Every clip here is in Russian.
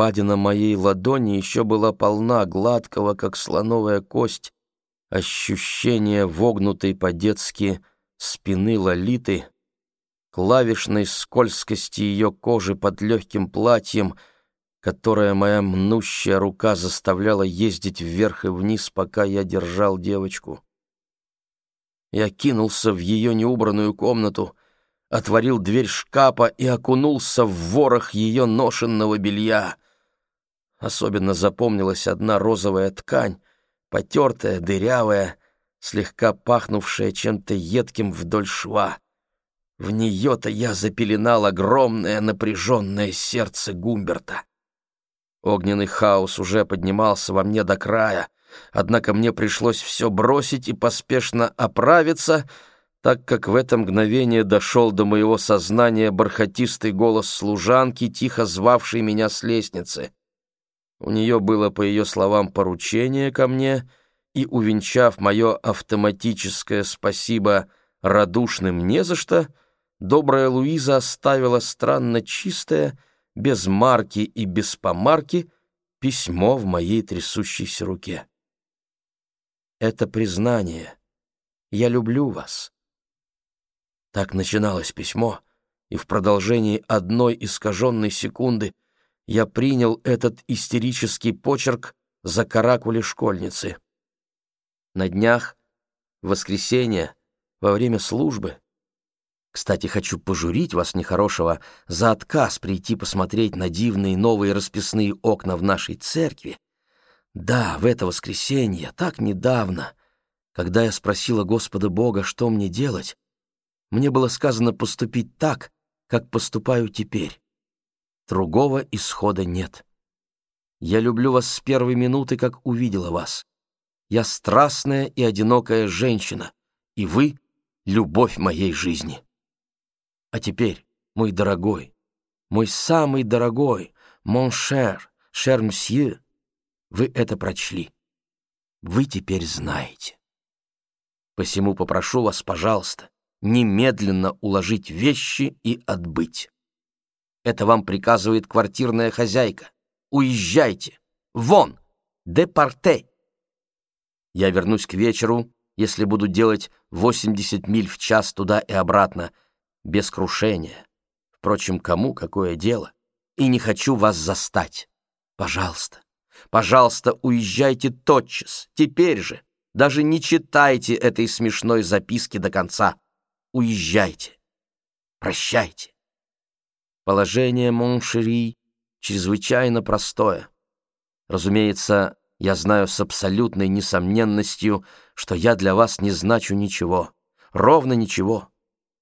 Впадина моей ладони еще была полна гладкого, как слоновая кость, ощущения вогнутой по-детски спины Лолиты, клавишной скользкости ее кожи под легким платьем, которое моя мнущая рука заставляла ездить вверх и вниз, пока я держал девочку. Я кинулся в ее неубранную комнату, отворил дверь шкафа и окунулся в ворох ее ношенного белья. Особенно запомнилась одна розовая ткань, потертая, дырявая, слегка пахнувшая чем-то едким вдоль шва. В нее-то я запеленал огромное напряженное сердце Гумберта. Огненный хаос уже поднимался во мне до края, однако мне пришлось все бросить и поспешно оправиться, так как в это мгновение дошел до моего сознания бархатистый голос служанки, тихо звавшей меня с лестницы. У нее было, по ее словам, поручение ко мне, и, увенчав мое автоматическое спасибо радушным не за что, добрая Луиза оставила странно чистое, без марки и без помарки, письмо в моей трясущейся руке. Это признание. Я люблю вас. Так начиналось письмо, и в продолжении одной искаженной секунды я принял этот истерический почерк за каракули школьницы. На днях, в воскресенье, во время службы. Кстати, хочу пожурить вас нехорошего за отказ прийти посмотреть на дивные новые расписные окна в нашей церкви. Да, в это воскресенье, так недавно, когда я спросила Господа Бога, что мне делать, мне было сказано поступить так, как поступаю теперь. Другого исхода нет. Я люблю вас с первой минуты, как увидела вас. Я страстная и одинокая женщина, и вы — любовь моей жизни. А теперь, мой дорогой, мой самый дорогой, mon cher, cher monsieur, вы это прочли. Вы теперь знаете. Посему попрошу вас, пожалуйста, немедленно уложить вещи и отбыть. Это вам приказывает квартирная хозяйка. Уезжайте! Вон! Департе! Я вернусь к вечеру, если буду делать 80 миль в час туда и обратно, без крушения. Впрочем, кому какое дело? И не хочу вас застать. Пожалуйста, пожалуйста, уезжайте тотчас, теперь же. Даже не читайте этой смешной записки до конца. Уезжайте. Прощайте. Положение mon chéri чрезвычайно простое. Разумеется, я знаю с абсолютной несомненностью, что я для вас не значу ничего, ровно ничего.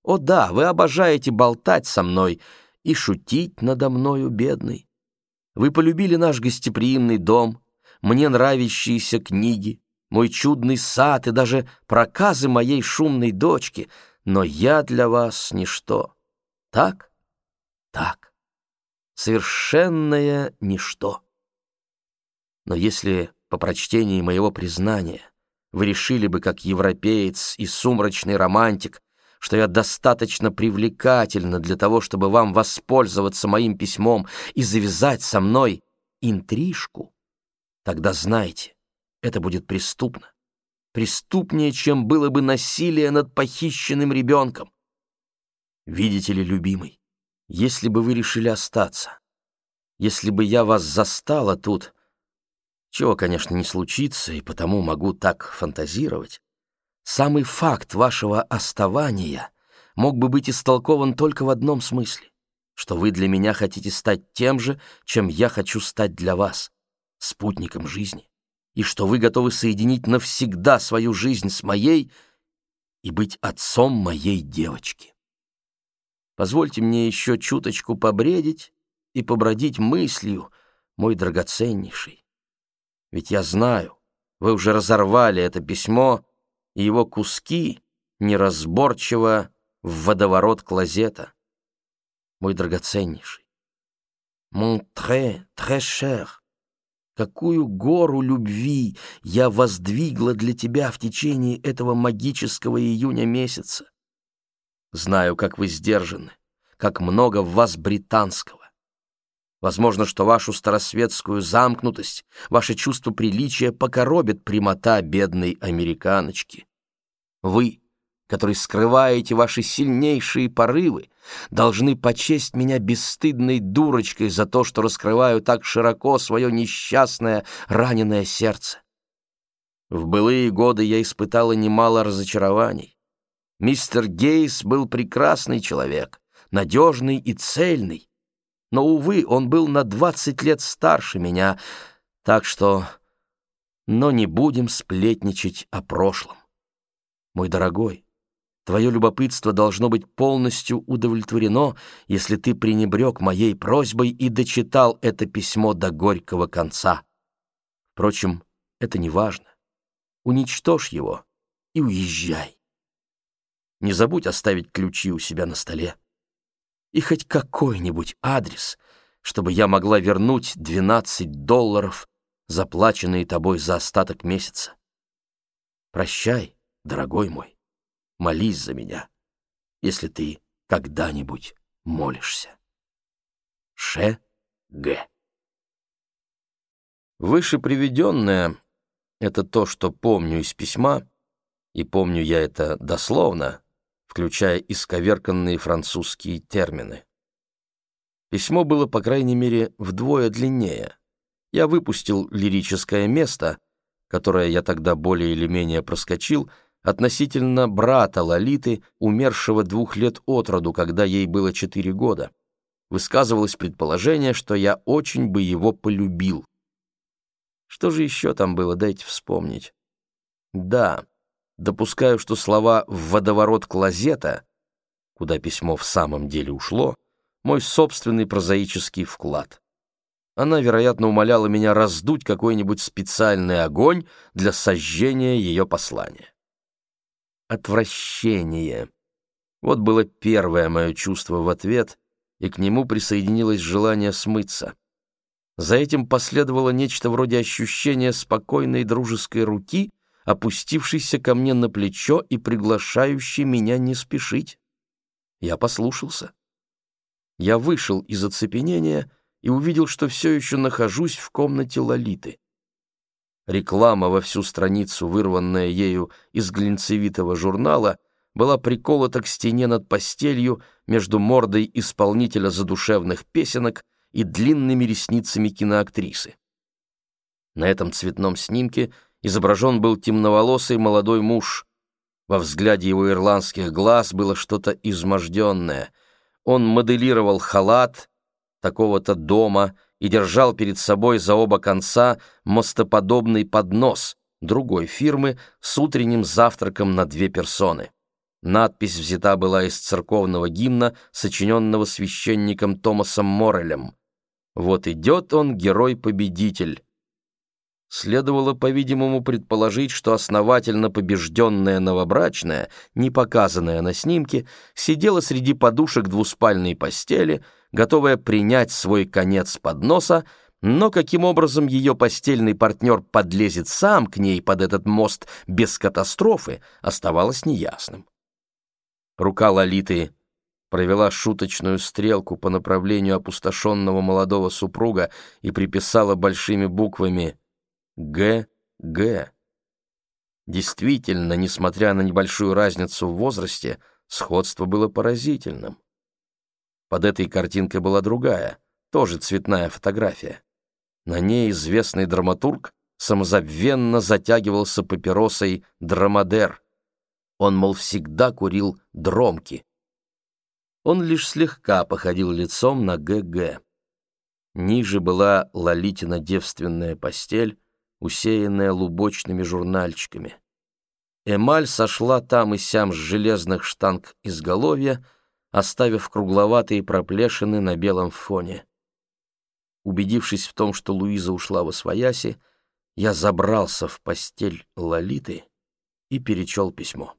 О да, вы обожаете болтать со мной и шутить надо мною, бедный. Вы полюбили наш гостеприимный дом, мне нравящиеся книги, мой чудный сад и даже проказы моей шумной дочки, но я для вас ничто. Так? Так. Совершенное ничто. Но если по прочтении моего признания вы решили бы, как европеец и сумрачный романтик, что я достаточно привлекательна для того, чтобы вам воспользоваться моим письмом и завязать со мной интрижку, тогда знайте, это будет преступно. Преступнее, чем было бы насилие над похищенным ребенком. Видите ли, любимый, если бы вы решили остаться, если бы я вас застала тут, чего, конечно, не случится, и потому могу так фантазировать, самый факт вашего оставания мог бы быть истолкован только в одном смысле, что вы для меня хотите стать тем же, чем я хочу стать для вас, спутником жизни, и что вы готовы соединить навсегда свою жизнь с моей и быть отцом моей девочки. Позвольте мне еще чуточку побредить и побродить мыслью, мой драгоценнейший. Ведь я знаю, вы уже разорвали это письмо, и его куски неразборчиво в водоворот клозета. Мой драгоценнейший. Mon très, très cher. Какую гору любви я воздвигла для тебя в течение этого магического июня месяца. Знаю, как вы сдержаны, как много в вас британского. Возможно, что вашу старосветскую замкнутость, ваше чувство приличия покоробит прямота бедной американочки. Вы, который скрываете ваши сильнейшие порывы, должны почесть меня бесстыдной дурочкой за то, что раскрываю так широко свое несчастное раненое сердце. В былые годы я испытала немало разочарований. Мистер Гейс был прекрасный человек, надежный и цельный, но, увы, он был на двадцать лет старше меня, так что... Но не будем сплетничать о прошлом. Мой дорогой, твое любопытство должно быть полностью удовлетворено, если ты пренебрег моей просьбой и дочитал это письмо до горького конца. Впрочем, это не важно. Уничтожь его и уезжай. Не забудь оставить ключи у себя на столе и хоть какой-нибудь адрес, чтобы я могла вернуть 12 долларов, заплаченные тобой за остаток месяца. Прощай, дорогой мой, молись за меня, если ты когда-нибудь молишься. Ш. Г. Выше приведенное — это то, что помню из письма, и помню я это дословно, включая исковерканные французские термины. Письмо было, по крайней мере, вдвое длиннее. Я выпустил лирическое место, которое я тогда более или менее проскочил, относительно брата Лолиты, умершего двух лет от роду, когда ей было четыре года. Высказывалось предположение, что я очень бы его полюбил. Что же еще там было, дайте вспомнить. Да, Допускаю, что слова «в водоворот клозета», куда письмо в самом деле ушло, мой собственный прозаический вклад. Она, вероятно, умоляла меня раздуть какой-нибудь специальный огонь для сожжения ее послания. Отвращение. Вот было первое мое чувство в ответ, и к нему присоединилось желание смыться. За этим последовало нечто вроде ощущения спокойной дружеской руки, опустившийся ко мне на плечо и приглашающий меня не спешить. Я послушался. Я вышел из оцепенения и увидел, что все еще нахожусь в комнате Лолиты. Реклама во всю страницу, вырванная ею из глинцевитого журнала, была приколота к стене над постелью между мордой исполнителя задушевных песенок и длинными ресницами киноактрисы. На этом цветном снимке — изображен был темноволосый молодой муж. Во взгляде его ирландских глаз было что-то изможденное. Он моделировал халат такого-то дома и держал перед собой за оба конца мостоподобный поднос другой фирмы с утренним завтраком на две персоны. Надпись взята была из церковного гимна, сочиненного священником Томасом Моррелем. «Вот идет он, герой-победитель». Следовало, по-видимому, предположить, что основательно побежденная новобрачная, не показанная на снимке, сидела среди подушек двуспальной постели, готовая принять свой конец под носа, но каким образом ее постельный партнер подлезет сам к ней под этот мост без катастрофы, оставалось неясным. Рука Лолиты провела шуточную стрелку по направлению опустошенного молодого супруга и приписала большими буквами Г. Г. Действительно, несмотря на небольшую разницу в возрасте, сходство было поразительным. Под этой картинкой была другая, тоже цветная фотография. На ней известный драматург самозабвенно затягивался папиросой «Драмадер». Он, мол, всегда курил дромки. Он лишь слегка походил лицом на ГГ. Ниже была Лолитина девственная постель, усеянная лубочными журнальчиками. Эмаль сошла там и сям с железных штанг изголовья, оставив кругловатые проплешины на белом фоне. Убедившись в том, что Луиза ушла во свояси, я забрался в постель Лолиты и перечел письмо.